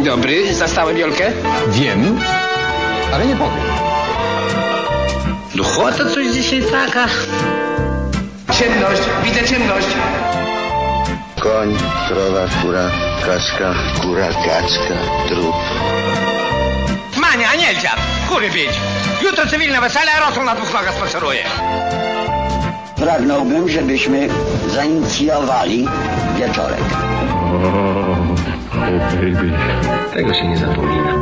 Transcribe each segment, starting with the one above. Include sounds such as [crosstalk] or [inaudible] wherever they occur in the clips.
Dzień dobry, zastałem Wiolkę? Wiem, ale nie powiem. Duchota coś dzisiaj taka. Ciemność, widzę ciemność. Koń, krowa, kura, kaczka, kura, kaczka, trup. Mania, nie dziad, kury bić. Jutro cywilne wesele, a rosół na dwóch nogach spaceruje. Pragnąłbym, żebyśmy zainicjowali wieczorek. Tego się nie zapomina.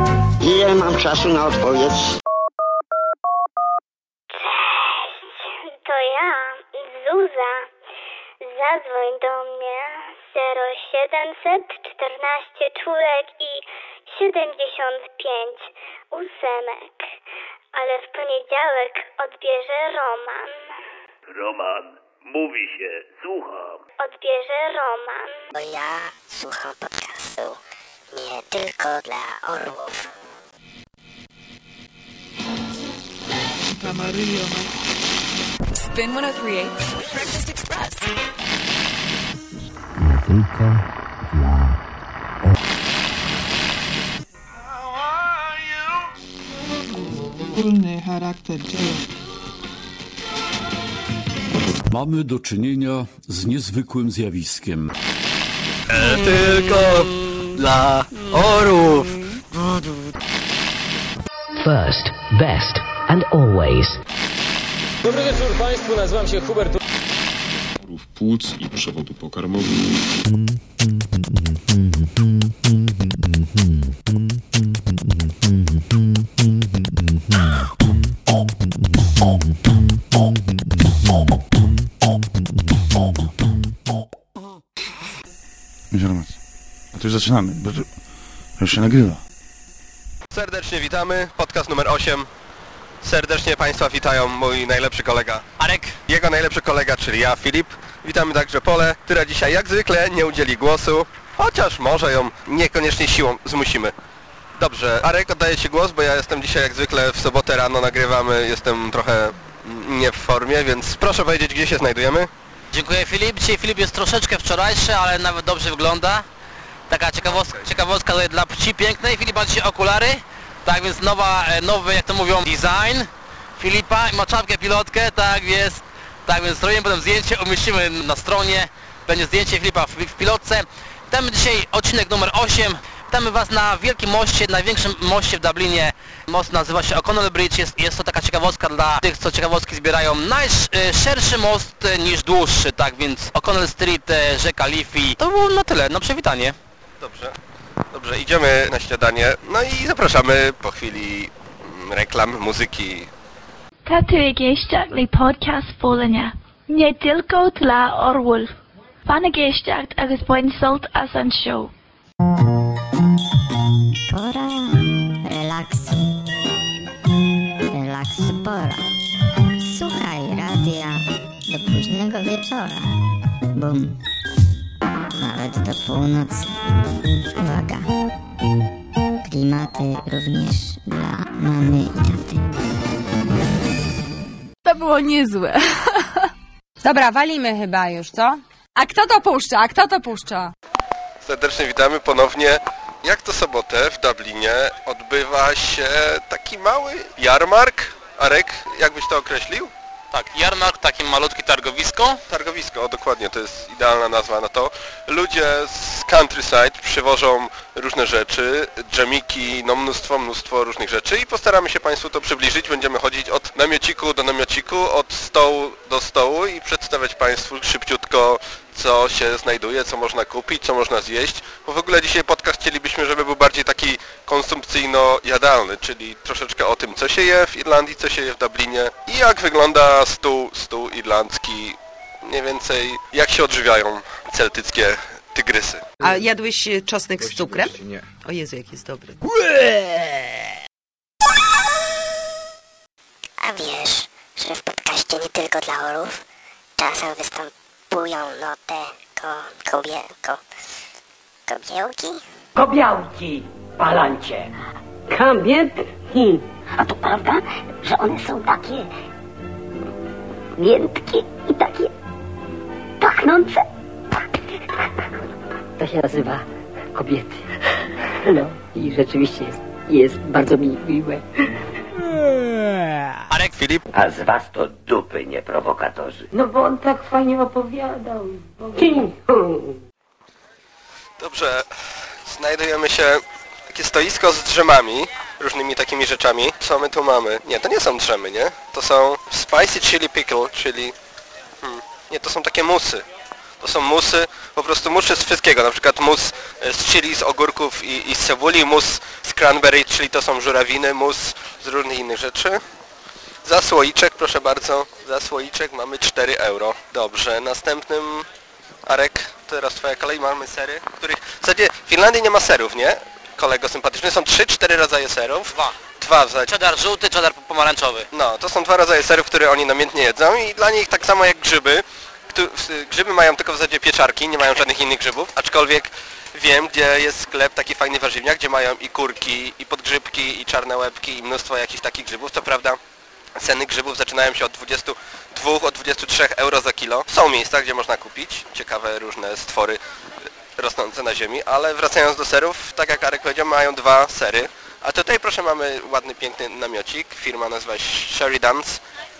Ile mam czasu na odpowiedź? To ja, Zuza. Zadzwoń do mnie 0714 czwórek i 75 ósemek. Ale w poniedziałek odbierze Roman. Roman, mówi się, słucham. Odbierze Roman. Bo ja słucham podcastu nie tylko dla orłów. Spin 1038 Breakfast Express. Ogólny charakter dzieła. Mamy do czynienia z niezwykłym zjawiskiem. Tylko dla orów. First, best, and always. Dobry wieczór Państwu, nazywam się Hubert. Płuc i przewodu pokarmowego. Zaczynamy, bo to już się nagrywa. Serdecznie witamy, podcast numer 8. Serdecznie Państwa witają mój najlepszy kolega Arek, jego najlepszy kolega, czyli ja, Filip. Witamy także Pole, która dzisiaj jak zwykle nie udzieli głosu, chociaż może ją niekoniecznie siłą zmusimy. Dobrze, Arek oddaję Ci głos, bo ja jestem dzisiaj jak zwykle w sobotę rano nagrywamy, jestem trochę nie w formie, więc proszę powiedzieć, gdzie się znajdujemy. Dziękuję Filip. Dzisiaj Filip jest troszeczkę wczorajszy, ale nawet dobrze wygląda. Taka ciekawostka, ciekawostka tutaj dla płci pięknej. Filip ma dzisiaj okulary. Tak więc nowa, e, nowy, jak to mówią, design Filipa. Ma czapkę pilotkę, tak jest. Tak więc zrobimy potem zdjęcie, umieścimy na stronie. Będzie zdjęcie Filipa w, w pilotce. Witamy dzisiaj odcinek numer 8. Witamy Was na Wielkim Moście, największym moście w Dublinie. Most nazywa się O'Connell Bridge. Jest, jest to taka ciekawostka dla tych, co ciekawostki zbierają. Najszerszy most e, niż dłuższy, tak więc O'Connell Street, e, rzeka Liffey. To było na tyle, no przywitanie. Dobrze. Dobrze, idziemy na śniadanie. No i zapraszamy po chwili mm, reklam, muzyki. Tatuagéisteach podcast fólania. Nie tylko dla orłów. Fanagéisteach agus buin sult as an show. Pora relaksu. Relaksu pora. Słuchaj radia do późnego wieczora. Bum. Nawet do północy. Uwaga. Klimaty również dla mamy i taty. To było niezłe. [laughs] Dobra, walimy chyba już, co? A kto to puszcza? A kto to puszcza? Serdecznie witamy ponownie. Jak to sobotę w Dublinie odbywa się taki mały jarmark. Arek, jak byś to określił? Tak, jarmark, takie malutkie targowisko. Targowisko, o dokładnie, to jest idealna nazwa na to. Ludzie z countryside przywożą różne rzeczy, dżemiki, no mnóstwo, mnóstwo różnych rzeczy i postaramy się Państwu to przybliżyć. Będziemy chodzić od namiociku do namiociku, od stołu do stołu i przedstawiać Państwu szybciutko, co się znajduje, co można kupić, co można zjeść. Bo w ogóle dzisiaj podcast chcielibyśmy, żeby był bardziej taki konsumpcyjno-jadalny, czyli troszeczkę o tym, co się je w Irlandii, co się je w Dublinie i jak wygląda stół, stół irlandzki, mniej więcej jak się odżywiają celtyckie tygrysy. A jadłeś czosnek z cukrem? Nie. O Jezu, jak jest dobry. A wiesz, że w podcaście nie tylko dla orów czasem występują no te ko, kobie, ko, kobiełki? Kobiałki, palancie. Kobietki. A to prawda, że one są takie miętkie i takie pachnące? To się nazywa kobiety. No i rzeczywiście jest, jest bardzo mi miłe. Arek Filip. A z was to dupy, nie prowokatorzy. No bo on tak fajnie opowiadał. Dobrze, znajdujemy się takie stoisko z drzemami, różnymi takimi rzeczami. Co my tu mamy? Nie, to nie są drzemy, nie? To są spicy chili pickle, czyli... Hmm, nie, to są takie musy. To są musy, po prostu musy z wszystkiego, na przykład mus e, z chili, z ogórków i, i z cebuli, mus z cranberry, czyli to są żurawiny, mus z różnych innych rzeczy. Za słoiczek, proszę bardzo, za słoiczek mamy 4 euro. Dobrze, następnym Arek, teraz twoja kolej, mamy sery, których... W zasadzie w Finlandii nie ma serów, nie? Kolego sympatyczny, są 3-4 rodzaje serów. Dwa. Dwa w zasadzie. Cheddar żółty, cheddar pomarańczowy. No, to są dwa rodzaje serów, które oni namiętnie jedzą i dla nich tak samo jak grzyby. Grzyby mają tylko w zasadzie pieczarki, nie mają żadnych innych grzybów, aczkolwiek wiem, gdzie jest sklep taki fajny warzywniak, gdzie mają i kurki, i podgrzybki, i czarne łebki, i mnóstwo jakichś takich grzybów. Co prawda ceny grzybów zaczynają się od 22, od 23 euro za kilo. Są miejsca, gdzie można kupić ciekawe różne stwory rosnące na ziemi, ale wracając do serów, tak jak Arek powiedział, mają dwa sery. A tutaj proszę mamy ładny, piękny namiocik. Firma nazywa się Sheridan's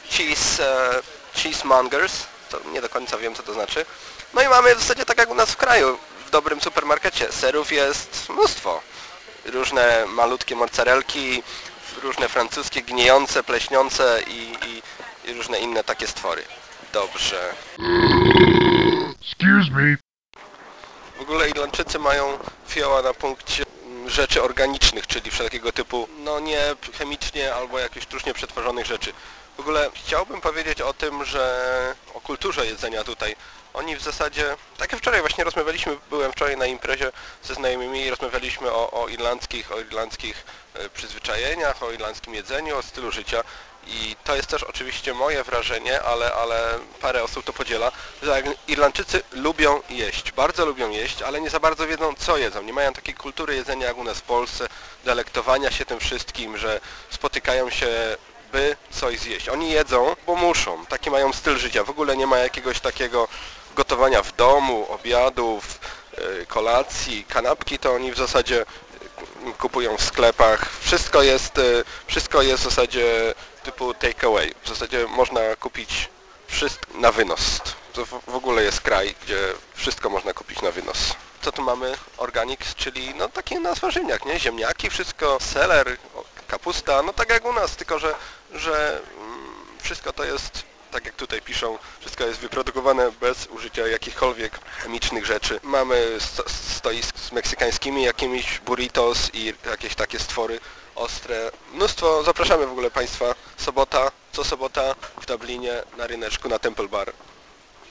Cheese, e, Cheesemongers. To nie do końca wiem co to znaczy. No i mamy w zasadzie tak jak u nas w kraju, w dobrym supermarkecie. Serów jest mnóstwo. Różne malutkie mozzarelki, różne francuskie, gniejące, pleśniące i, i, i różne inne takie stwory. Dobrze. Excuse me. W ogóle Irlandczycy mają fioła na punkcie mm, rzeczy organicznych, czyli wszelkiego typu, no nie chemicznie albo jakieś sztucznie przetworzonych rzeczy. W ogóle chciałbym powiedzieć o tym, że o kulturze jedzenia tutaj. Oni w zasadzie, tak jak wczoraj właśnie rozmawialiśmy, byłem wczoraj na imprezie ze znajomymi i rozmawialiśmy o, o irlandzkich, o irlandzkich e, przyzwyczajeniach, o irlandzkim jedzeniu, o stylu życia. I to jest też oczywiście moje wrażenie, ale, ale parę osób to podziela, że Irlandczycy lubią jeść, bardzo lubią jeść, ale nie za bardzo wiedzą co jedzą. Nie mają takiej kultury jedzenia jak u nas w Polsce, delektowania się tym wszystkim, że spotykają się by coś zjeść. Oni jedzą, bo muszą. Taki mają styl życia. W ogóle nie ma jakiegoś takiego gotowania w domu, obiadów, yy, kolacji, kanapki, to oni w zasadzie yy, kupują w sklepach. Wszystko jest, yy, wszystko jest w zasadzie typu take away. W zasadzie można kupić wszystko na wynos. To w ogóle jest kraj, gdzie wszystko można kupić na wynos. Co tu mamy? Organics, czyli no taki nasz warzywniak, nie? Ziemniaki, wszystko, seler, kapusta, no tak jak u nas, tylko że, że mm, wszystko to jest, tak jak tutaj piszą, wszystko jest wyprodukowane bez użycia jakichkolwiek chemicznych rzeczy. Mamy sto, stoisk z meksykańskimi jakimiś burritos i jakieś takie stwory ostre. Mnóstwo, zapraszamy w ogóle Państwa, sobota, co sobota w Dublinie na ryneczku na Temple Bar.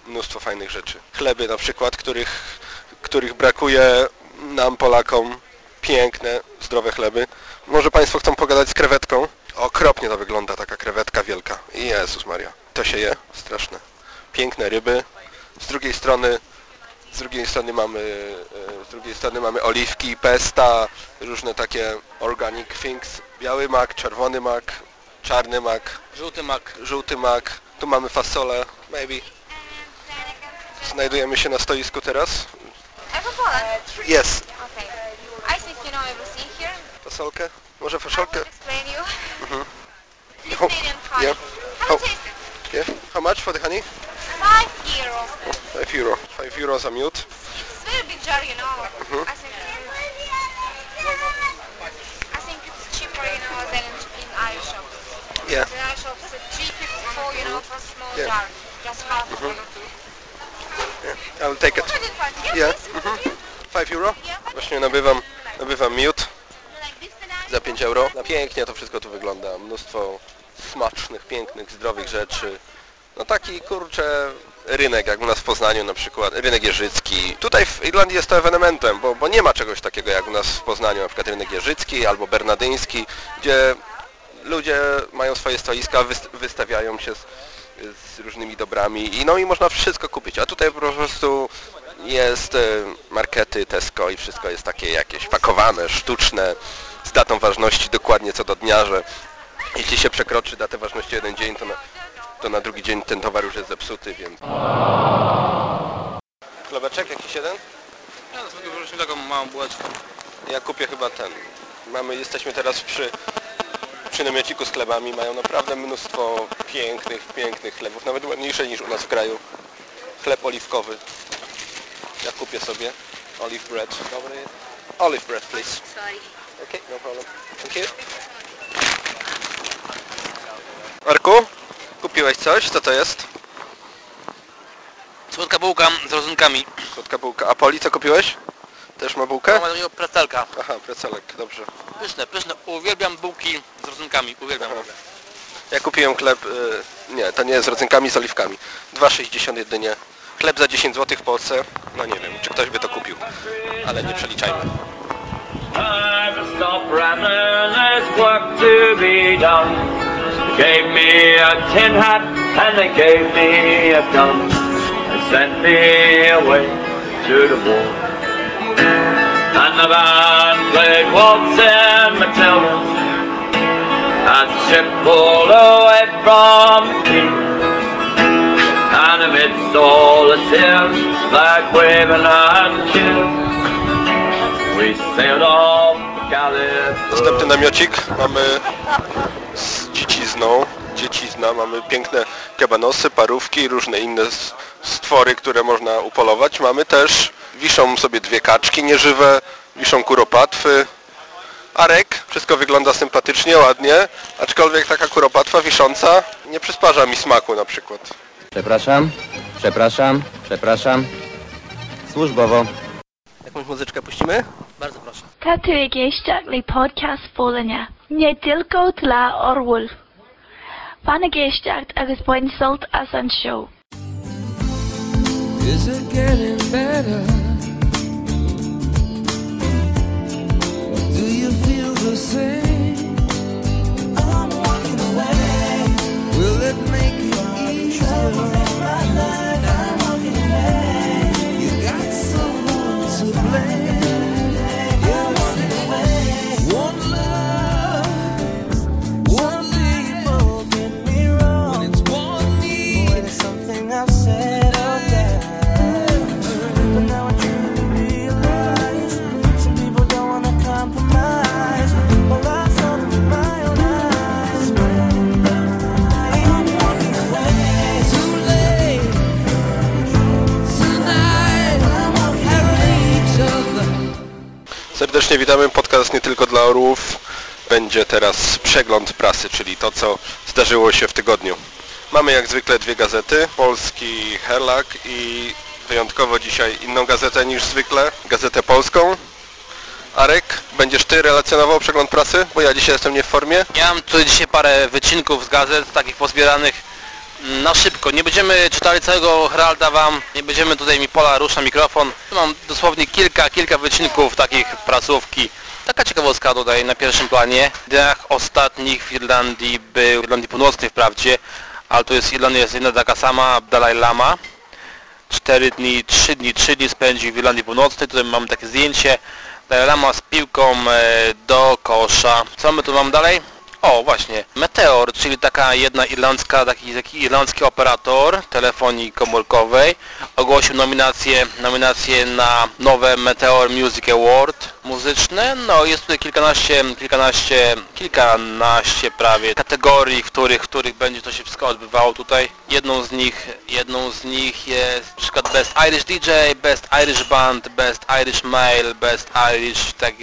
Mnóstwo fajnych rzeczy. Chleby na przykład, których, których brakuje nam Polakom. Piękne, zdrowe chleby. Może Państwo chcą pogadać z krewetką? Okropnie to wygląda, taka krewetka wielka. Jezus Maria. To się je? Straszne. Piękne ryby. Z drugiej strony z drugiej strony mamy e, z drugiej strony mamy oliwki, pesta, różne takie organic things. Biały mak, czerwony mak, czarny mak, Żółty mak. żółty mak. Tu mamy fasolę, maybe. Znajdujemy się na stoisku teraz. Here. Fasolkę? Może fasolkę? Mhm. Lithuanian honey. Yeah. Have How, a taste. yeah. How much for the honey? Five euro. 5 euro. 5 euro za miód. It's very big jar, you know. Mhm. I think. I think it's cheaper, you know, than in, Irish shops. Yeah. In Irish shops, it's three fifty four, you know, for small Yeah. jar, just half Mhm. it. Yeah. I will take it. Five. Yeah. Mhm. 5 euro? Właśnie nabywam, nabywam miód za 5 euro. No pięknie to wszystko tu wygląda. Mnóstwo smacznych, pięknych, zdrowych rzeczy. No taki kurczę rynek, jak u nas w Poznaniu na przykład, rynek jeżycki. Tutaj w Irlandii jest to ewenementem, bo, bo nie ma czegoś takiego jak u nas w Poznaniu, na przykład rynek jeżycki albo bernadyński, gdzie ludzie mają swoje stoiska, wyst- wystawiają się z, z różnymi dobrami i no i można wszystko kupić, a tutaj po prostu jest e, markety Tesco i wszystko jest takie jakieś pakowane, sztuczne, z datą ważności dokładnie co do dnia, że jeśli się przekroczy datę ważności jeden dzień, to na, to na drugi dzień ten towar już jest zepsuty, więc... Chlebeczek jakiś jeden? Ja taką małą bułeczkę. Ja kupię chyba ten. Mamy, jesteśmy teraz przy, przy namiociku z chlebami. Mają naprawdę mnóstwo pięknych, pięknych chlebów. Nawet ładniejsze niż u nas w kraju. Chleb oliwkowy. Ja kupię sobie olive bread. Dobry. Olive bread, please. Sorry. Okay, no problem. Thank you. Arku, kupiłeś coś? Co to jest? Słodka bułka z rodzynkami. Słodka bułka. A Poli, co kupiłeś? Też ma bułkę? Ma takiego precelka. Aha, precelek, dobrze. Pyszne, pyszne. Uwielbiam bułki z rodzynkami. Uwielbiam. Ja kupiłem chleb, y, nie, to nie z rodzynkami, z oliwkami. 2,60 jedynie. Chleb za 10 zł w Polsce. No nie wiem, czy ktoś by to kupił. Ale nie przeliczajmy. Stop rambling, there's work to be done. They gave me a tin hat and they gave me a gun. They sent me away to the war. And the band played waltz and Matilda. As the ship pulled away from quay. And amidst all the tears, like waving and cheers. We sailed off. Następny namiocik mamy z dziecizną. Dziecizna, mamy piękne kabanosy, parówki i różne inne stwory, które można upolować. Mamy też, wiszą sobie dwie kaczki nieżywe, wiszą kuropatwy. Arek, wszystko wygląda sympatycznie, ładnie, aczkolwiek taka kuropatwa wisząca nie przysparza mi smaku na przykład. Przepraszam, przepraszam, przepraszam. Służbowo. Jakąś muzyczkę puścimy? Bardzo proszę. Tatuj geściach podcast volenia. Nie tylko dla orłów. Fana geściach agus bhain sult as an show. Is it getting better? Do you feel the same? Oh, I'm walking away. Will it make it easier? Serdecznie witamy, podcast nie tylko dla orłów. Będzie teraz przegląd prasy, czyli to co zdarzyło się w tygodniu. Mamy jak zwykle dwie gazety, Polski Herlak i wyjątkowo dzisiaj inną gazetę niż zwykle, gazetę polską. Arek, będziesz Ty relacjonował przegląd prasy? Bo ja dzisiaj jestem nie w formie. Ja mam tutaj dzisiaj parę wycinków z gazet, takich pozbieranych na szybko. Nie będziemy czytali całego Heralda Wam, nie będziemy tutaj mi pola rusza mikrofon. Mam dosłownie kilka, kilka wycinków takich prasówki. Taka ciekawostka tutaj na pierwszym planie. W dniach ostatnich w Irlandii był, w Irlandii Północnej wprawdzie, ale tu jest Irlandia jest jedna taka sama, Dalai Lama. 4 dni, 3 dni, 3 dni spędził w Irlandii Północnej. Tutaj mamy takie zdjęcie. Dalai Lama z piłką e, do kosza. Co my tu mamy dalej? O, właśnie. Meteor, czyli taka jedna irlandzka, taki, taki irlandzki operator telefonii komórkowej ogłosił nominację, nominację na nowe Meteor Music Award muzyczne. No jest tutaj kilkanaście, kilkanaście, kilkanaście prawie kategorii, w których, w których będzie to się wszystko odbywało tutaj. Jedną z nich, jedną z nich jest na przykład Best Irish DJ, Best Irish Band, Best Irish Male, Best Irish, tak,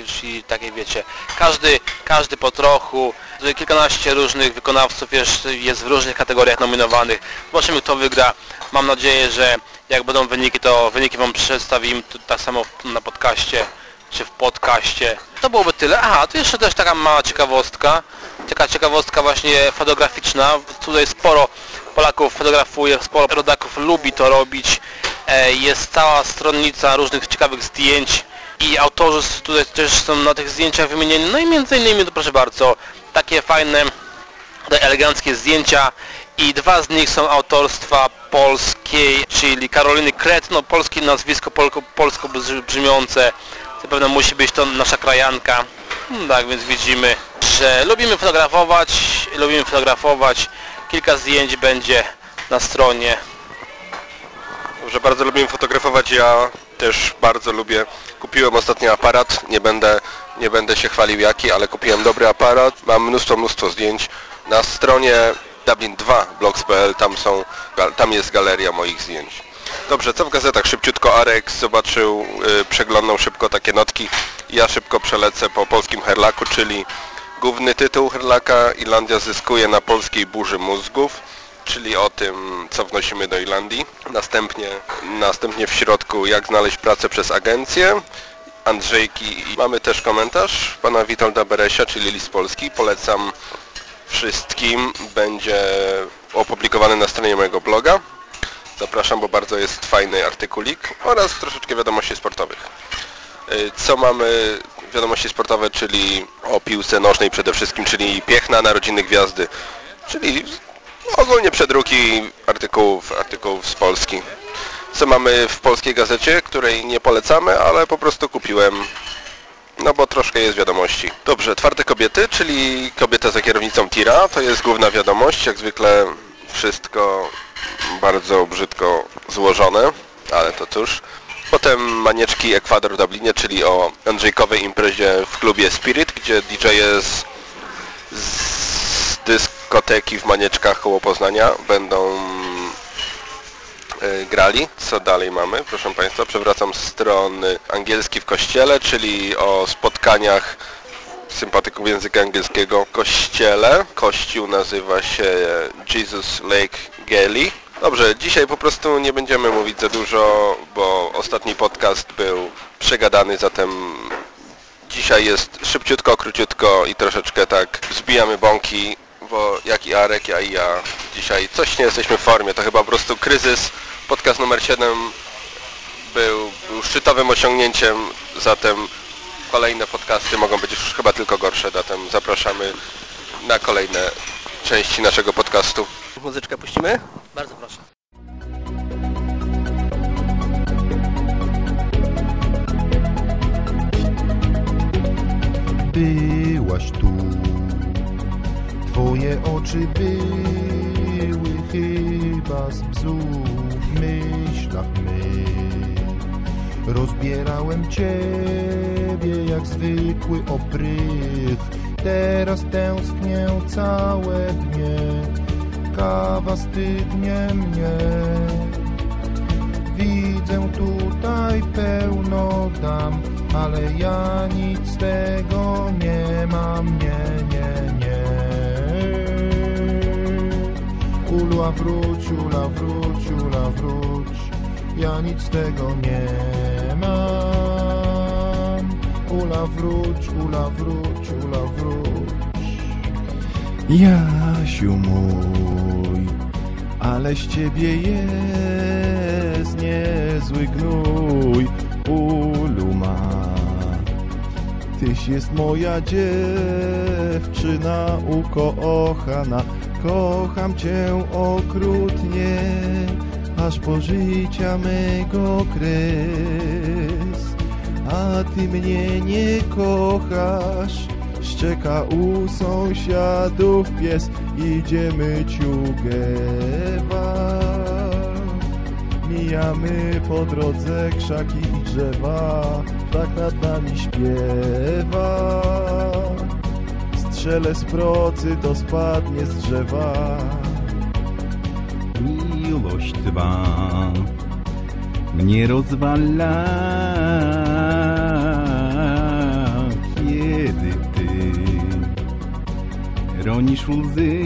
takie wiecie. Każdy, każdy po trochu. Kilkanaście różnych wykonawców jest, jest w różnych kategoriach nominowanych. Zobaczymy kto wygra. Mam nadzieję, że jak będą wyniki, to wyniki Wam przedstawimy tak samo na podcaście czy w podcaście. To byłoby tyle. Aha, tu jeszcze też taka mała ciekawostka. Taka ciekawostka właśnie fotograficzna. Tutaj sporo Polaków fotografuje, sporo rodaków lubi to robić. E, Jest cała stronnica różnych ciekawych zdjęć i autorzy tutaj też są na tych zdjęciach wymienieni. No i między innymi, to proszę bardzo, takie fajne, eleganckie zdjęcia i dwa z nich są autorstwa polskiej, czyli Karoliny Kret, no polskie nazwisko polko, polsko brzmiące, zapewne musi być to nasza krajanka. No tak więc widzimy, że lubimy fotografować, lubimy fotografować, kilka zdjęć będzie na stronie. Dobrze, bardzo lubimy fotografować. Ja też bardzo lubię. Kupiłem ostatnio aparat, nie będę, nie będę się chwalił jaki, ale kupiłem dobry aparat. Mam mnóstwo, mnóstwo zdjęć. Na stronie Dublin2blogs.pl tam są, tam jest galeria moich zdjęć. Dobrze, co w gazetach? Szybciutko Arek zobaczył, yy, szybko takie notki. Ja szybko przelecę po polskim herlaku, czyli główny tytuł herlaka Irlandia zyskuje na polskiej burzy mózgów, czyli o tym, co wnosimy do Irlandii. Następnie, następnie w środku, jak znaleźć pracę przez agencję. Andrzejki mamy też komentarz pana Witolda Beresia, czyli List Polski. Polecam wszystkim. Będzie opublikowany na stronie mojego bloga. Zapraszam, bo bardzo jest fajny artykulik oraz troszeczkę wiadomości sportowych. Y, Co mamy wiadomości sportowe, czyli o piłce nożnej przede wszystkim, czyli Piechna, Narodziny Gwiazdy, czyli ogólnie przedruki artykułów, artykułów z Polski. Co mamy w polskiej gazecie, której nie polecamy, ale po prostu kupiłem, no bo troszkę jest wiadomości. Dobrze, Twarde Kobiety, czyli kobieta za kierownicą tira, to jest główna wiadomość, jak zwykle wszystko bardzo brzydko złożone, ale to cóż. Potem Manieczki Ekwador w Dublinie, czyli o Andrzejkowej imprezie w klubie Spirit, gdzie DJ z, z dyskoteki w Manieczkach koło Poznania będą y, grali. Co dalej mamy? Proszę Państwa, przewracam strony angielski w kościele, czyli o spotkaniach sympatyków języka angielskiego kościele. Kościół nazywa się Jesus Lake Geli. Dobrze, dzisiaj po prostu nie będziemy mówić za dużo, bo ostatni podcast był przegadany, zatem dzisiaj jest szybciutko, króciutko i troszeczkę tak zbijamy bąki, bo jak i Arek, ja i ja dzisiaj coś nie jesteśmy w formie, to chyba po prostu kryzys. Podcast numer 7 był, był szczytowym osiągnięciem, zatem kolejne podcasty mogą być już chyba tylko gorsze, zatem zapraszamy na kolejne części naszego podcastu. Muzyczkę puścimy? Bardzo proszę. Byłaś tu, twoje oczy były chyba z bzu w myślach mych. Rozbierałem ciebie jak zwykły oprych, teraz tęsknię całe dnie, kawa stygnie mnie. Widzę tutaj pełno dam, ale ja nic z tego nie mam, nie, nie, nie. Ula wróć, ula wróć, ula wróć, ja nic z tego nie mam. Ula wróć, ula wróć, ula wróć. Jasiu mój, ale z ciebie jest niezły gnój, ulu ma. Tyś jest moja dziewczyna ukochana, kocham cię okrutnie, aż po życia mego kres. A ty mnie nie kochasz, szczeka u sąsiadów pies, idziemy ciugewa. Mijamy po drodze krzaki i drzewa, tak nad nami śpiewa. Z procy, to spadnie z drzewa. Miłość twa mnie rozwala, kiedy ty ronisz łzy,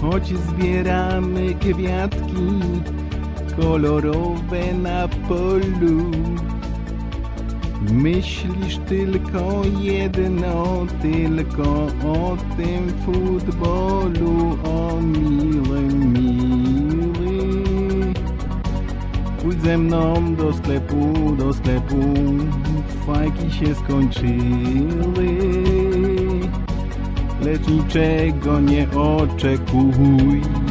choć zbieramy kwiatki kolorowe na polu. Myślisz tylko jedno, tylko o tym futbolu, o miły, miły. Pójdź ze mną do sklepu, do sklepu, fajki się skończyły. Lecz niczego nie oczekuj.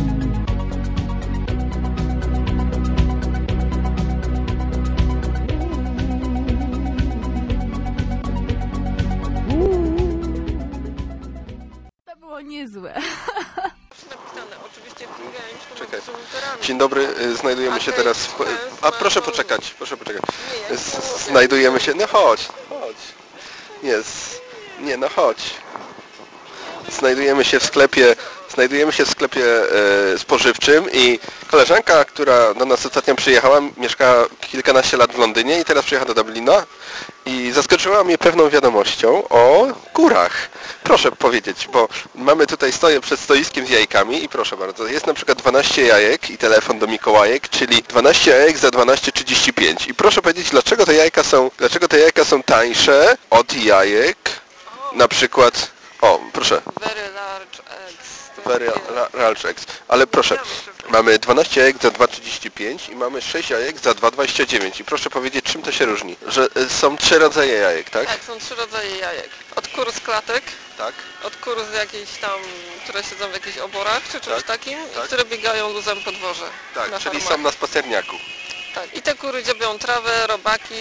Znajdujemy się teraz w... A proszę poczekać, proszę poczekać. Znajdujemy się... No chodź, chodź. Nie, z... nie, no chodź. Znajdujemy się w sklepie, znajdujemy się w sklepie e, spożywczym i koleżanka, która do nas ostatnio przyjechała, mieszka kilkanaście lat w Londynie i teraz przyjechała do Dublina i zaskoczyła mnie pewną wiadomością o kurach. Proszę powiedzieć, bo mamy tutaj, stoję przed stoiskiem z jajkami i proszę bardzo, jest na przykład 12 jajek i telefon do Mikołajek, czyli 12 jajek za 12,35 i proszę powiedzieć, dlaczego te jajka są, dlaczego te jajka są tańsze od jajek, na przykład, o, proszę, Very large eggs. Very la- large eggs. Ale proszę, mamy 12 jajek za 2,35 i mamy 6 jajek za 2,29. I proszę powiedzieć, czym to się różni? Że y, są trzy rodzaje jajek, tak? Tak, są trzy rodzaje jajek. Od kur z klatek, Tak. od kur z jakichś tam, które siedzą w jakichś oborach czy czymś Tak, takim, tak. i które biegają luzem po dworze. Tak, na czyli farmach. są na spacerniaku. Tak. I te kury dziobią trawę, robaki,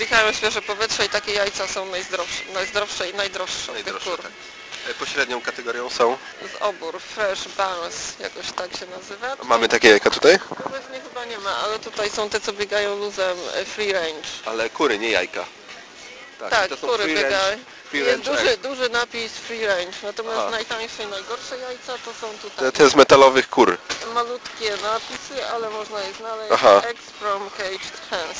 wdychają świeże powietrze i takie jajca są najzdrowsze, najzdrowsze i najdroższe tych kur. E, Pośrednią kategorią są. Z obór, fresh, bounce, jakoś tak się nazywa. Mamy takie jajka tutaj? Obecnie chyba nie ma, ale tutaj są te, co biegają luzem, e, free range. Ale kury, nie jajka. Tak, są kury biegają. Jest range duży, duży napis free range, natomiast Aha. najtańsze i najgorsze jajca to są tutaj Te, te z metalowych kur. malutkie napisy, ale można je znaleźć. Aha. From caged hens.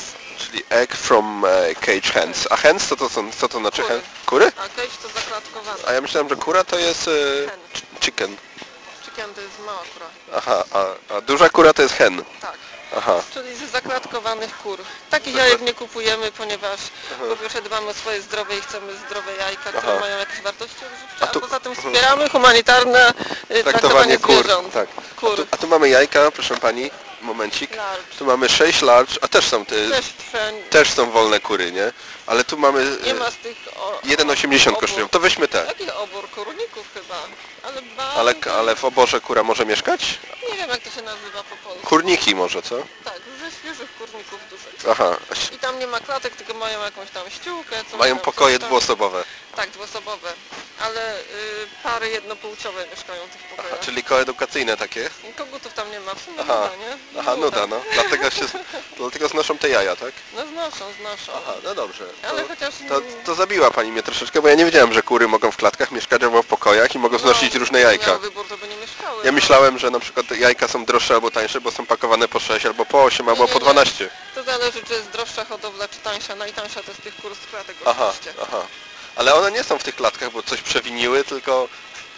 Czyli egg from e, cage hens. A hens to, to są, co to znaczy Kury. hen? Kury? A cage to zaklatkowane. A ja myślałem, że kura to jest e, ch- chicken. Chicken to jest mała kura. Aha, a, a duża kura to jest hen. Tak. Aha. Czyli z zaklatkowanych kur. Takich jajek nie kupujemy, ponieważ po pierwsze dbamy o swoje zdrowie i chcemy zdrowe jajka, które Aha. mają jakieś wartości odżywcze, A tu- a poza tym Mhm. wspieramy humanitarne y, Traktowanie traktowanie kur. zwierząt. Tak. A tu, a tu mamy jajka, proszę pani, momencik. Tu mamy 6 large, a też są te, Też też są wolne kury, nie? Ale tu mamy Nie e, ma z tych o, 1,80 obór. kosztują. To weźmy te. Jakich obór? Kurników chyba. Ale bardzo... Ale, ale w oborze kura może mieszkać? Nie wiem jak to się nazywa po polsku. Kurniki może, co? Tak, ze świeżych kurników dużych. Aha. I tam nie ma klatek, tylko mają jakąś tam ściółkę. coś Mają tam, pokoje coś tam. dwuosobowe. Tak, dwuosobowe. Ale y, pary jednopłciowe mieszkają w tych pokojach. Czyli koedukacyjne takie? Kogutów tam nie ma, w sumie Aha. nuda, nie? Aha, nuda, no. Dlatego, się, [laughs] dlatego znoszą te jaja, tak? No znoszą, znoszą. Aha, no dobrze. Ale chociaż... To, to zabiła pani mnie troszeczkę, bo ja nie wiedziałem, że kury mogą w klatkach mieszkać albo w pokojach i mogą znosić różne jajka. Wybór, to by nie mieszkały. Ja myślałem, że na przykład jajka są droższe albo tańsze, bo są pakowane po 6 albo po 8 albo nie, po nie. 12. To zależy, czy jest droższa hodowla, czy tańsza. Najtańsza to jest tych kur z klatek Aha, oczywiście. aha. Ale one nie są w tych klatkach, bo coś przewiniły, tylko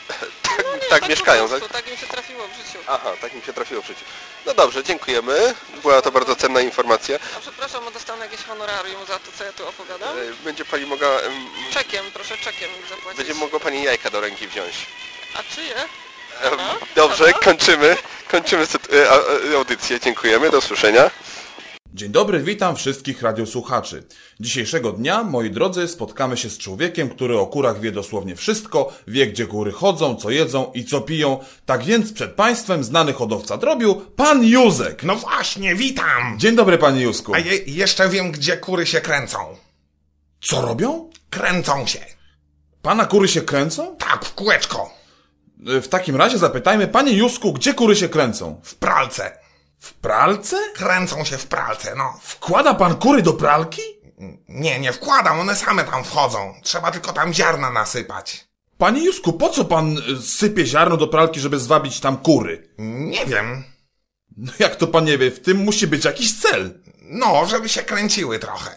[laughs] tak, No nie, tak po mieszkają, prostu, tak? tak im się trafiło w życiu. Aha, tak mi się trafiło w życiu. No dobrze, dziękujemy. Była to bardzo cenna informacja. A przepraszam, bo dostanę jakieś honorarium za to, co ja tu opowiadam? E, Będzie pani mogła, em, Czekiem, proszę czekiem zapłacić. będzie mogła pani jajka do ręki wziąć. A czyje? Dobrze, kończymy. Kończymy e, e, audycję. Dziękujemy. Do usłyszenia. Dzień dobry, witam wszystkich radiosłuchaczy. Dzisiejszego dnia, moi drodzy, spotkamy się z człowiekiem, który o kurach wie dosłownie wszystko, wie gdzie kury chodzą, co jedzą i co piją. Tak więc przed Państwem znany hodowca drobiu, pan Józek. No właśnie, witam! Dzień dobry, panie Józku. A je, jeszcze wiem, gdzie kury się kręcą. Co robią? Kręcą się. Pana kury się kręcą? Tak, w kółeczko. W takim razie zapytajmy, panie Józku, gdzie kury się kręcą? W pralce. W pralce? Kręcą się w pralce, no. Wkłada pan kury do pralki? Nie, nie wkładam, one same tam wchodzą. Trzeba tylko tam ziarna nasypać. Panie Józku, po co pan y, sypie ziarno do pralki, żeby zwabić tam kury? Nie wiem. No jak to pan nie wie, w tym musi być jakiś cel. No, żeby się kręciły trochę.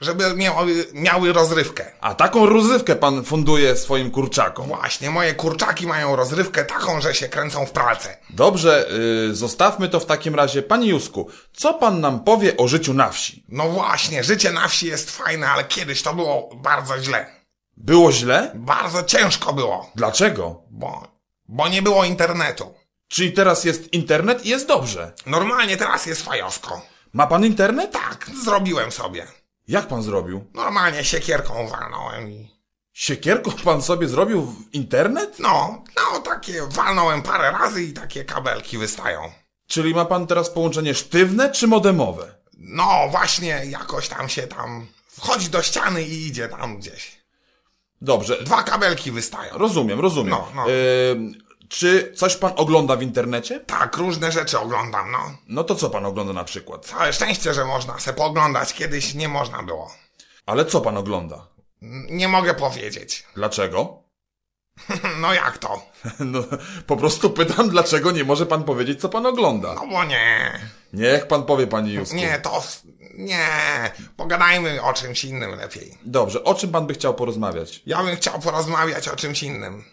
Żeby miały, miały rozrywkę. A taką rozrywkę pan funduje swoim kurczakom. Właśnie, moje kurczaki mają rozrywkę taką, że się kręcą w pralce. Dobrze, yy, zostawmy to w takim razie. Panie Józku, co pan nam powie o życiu na wsi? No właśnie, życie na wsi jest fajne, ale kiedyś to było bardzo źle. Było źle? Bardzo ciężko było. Dlaczego? Bo, bo nie było internetu. Czyli teraz jest internet i jest dobrze. Normalnie teraz jest fajowsko. Ma pan internet? Tak, zrobiłem sobie. Jak pan zrobił? Normalnie siekierką walnąłem i... Siekierką pan sobie zrobił w internet? No, no takie walnąłem parę razy i takie kabelki wystają. Czyli ma pan teraz połączenie sztywne czy modemowe? No właśnie, jakoś tam się tam... Wchodzi do ściany i idzie tam gdzieś. Dobrze. Dwa kabelki wystają. Rozumiem, rozumiem. No, no. Yy, Czy coś pan ogląda w internecie? Tak, różne rzeczy oglądam, no. No to co pan ogląda na przykład? Całe szczęście, że można se pooglądać, kiedyś nie można było. Ale co pan ogląda? Nie mogę powiedzieć. [laughs] Dlaczego? No jak to? [laughs] No, po prostu pytam, dlaczego nie może pan powiedzieć, co pan ogląda. No bo nie. Niech pan powie, panie Jusku. Nie, to... Nie. Pogadajmy o czymś innym lepiej. Dobrze, o czym pan by chciał porozmawiać? Ja bym chciał porozmawiać o czymś innym.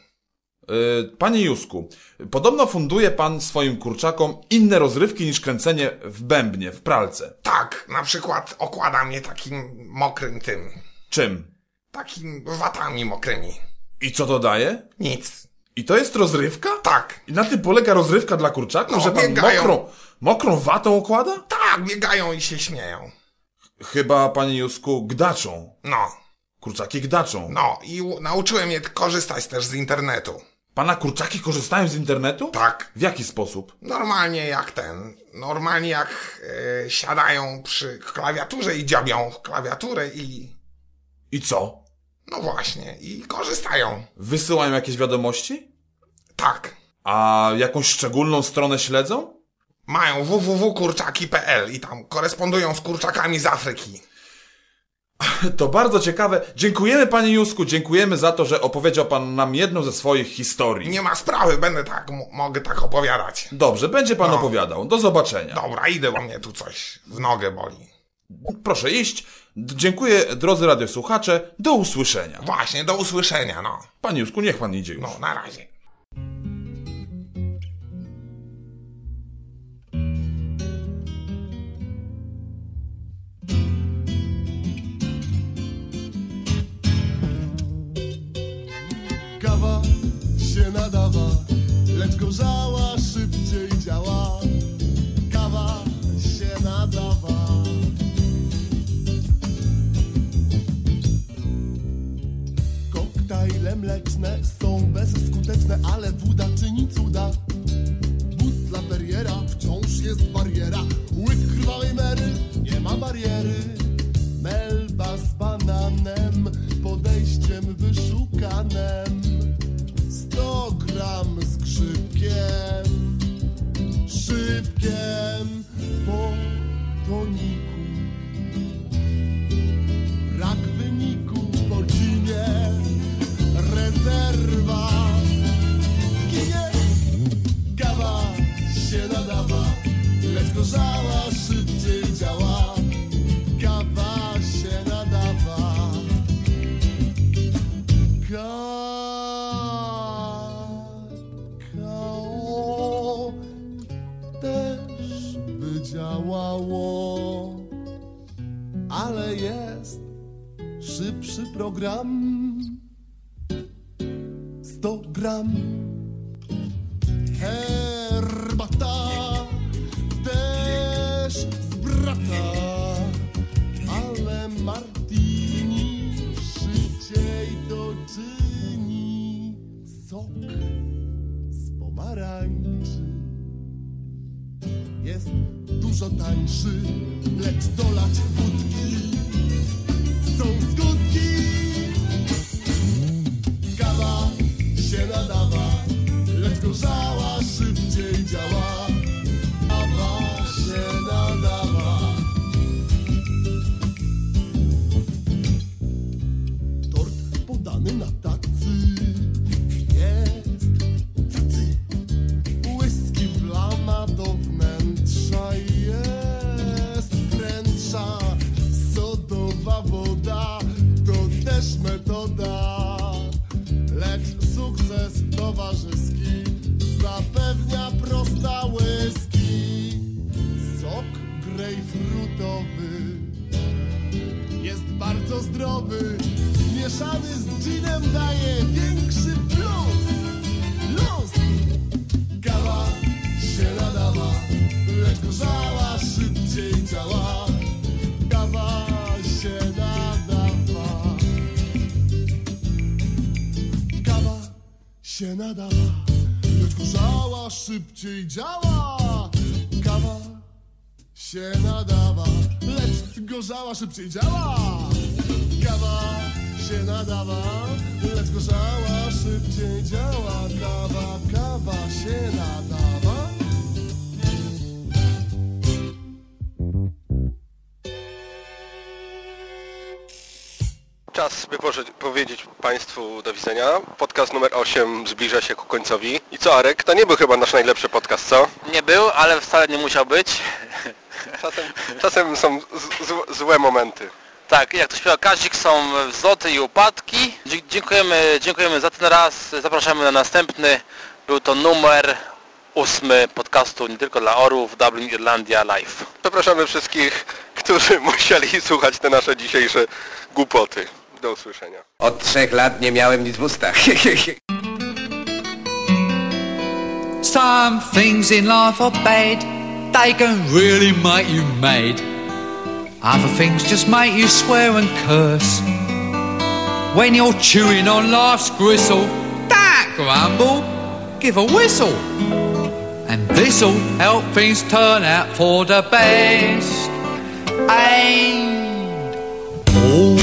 Yy, Panie Jusku, podobno funduje pan swoim kurczakom inne rozrywki niż kręcenie w bębnie, w pralce. Tak, na przykład okłada mnie takim mokrym tym. Czym? Takim watami mokrymi. I co to daje? Nic. I to jest rozrywka? Tak. I na tym polega rozrywka dla kurczaków, No, że pan biegają. mokrą, mokrą watą okłada? Tak, biegają i się śmieją. Chyba, panie Jusku, gdaczą. No. Kurczaki gdaczą. No i nauczyłem je korzystać też z internetu. Pana kurczaki korzystają z internetu? Tak. W jaki sposób? Normalnie jak ten. Normalnie jak e, siadają przy klawiaturze i dziabią klawiaturę i... I co? No właśnie, i korzystają. Wysyłają jakieś wiadomości? Tak. A jakąś szczególną stronę śledzą? Mają www.kurczaki.pl i tam korespondują z kurczakami z Afryki. [laughs] To bardzo ciekawe. Dziękujemy panie Jusku, dziękujemy za to, że opowiedział pan nam jedną ze swoich historii. Nie ma sprawy, będę tak, mogę tak opowiadać. Dobrze, będzie pan No. opowiadał. Do zobaczenia. Dobra, idę, bo mnie tu coś w nogę boli. Proszę iść. Dziękuję, drodzy radiosłuchacze. Do usłyszenia. Właśnie, do usłyszenia, no. Panie Jusku, niech pan idzie już. No, na razie. Się nadawa, lecz gorzała szybciej działa. Kawa się nadawa. Koktajle mleczne są bezskuteczne, ale woda czyni cuda. Butla periera wciąż jest bariera. Łyk krwawej mery, nie ma bariery. Yeah. Szybciej działa. Kawa się nadawa, lecz gorzała szybciej działa. Kawa się nadawa, lecz gorzała szybciej działa. Kawa, kawa się nadawa. Czas by powiedzieć Państwu do widzenia. Podcast numer 8 zbliża się ku końcowi. I co Arek? To nie był chyba nasz najlepszy podcast, co? Nie był, ale wcale nie musiał być. Czasem, czasem są złe momenty. Tak, jak to śpiewa Kazik, są wzloty i upadki. Dziękujemy, dziękujemy za ten raz. Zapraszamy na następny. Był to numer ósmy podcastu nie tylko dla orów Dublin Irlandia Live. Zapraszamy wszystkich, którzy [laughs] musieli słuchać te nasze dzisiejsze głupoty. Do usłyszenia. Od trzech lat nie miałem nic w ustach. [laughs] Some things in life are bad, they can really make you mad. Other things just make you swear and curse. When you're chewing on life's gristle, don't grumble, give a whistle. And this'll help things turn out for the best. And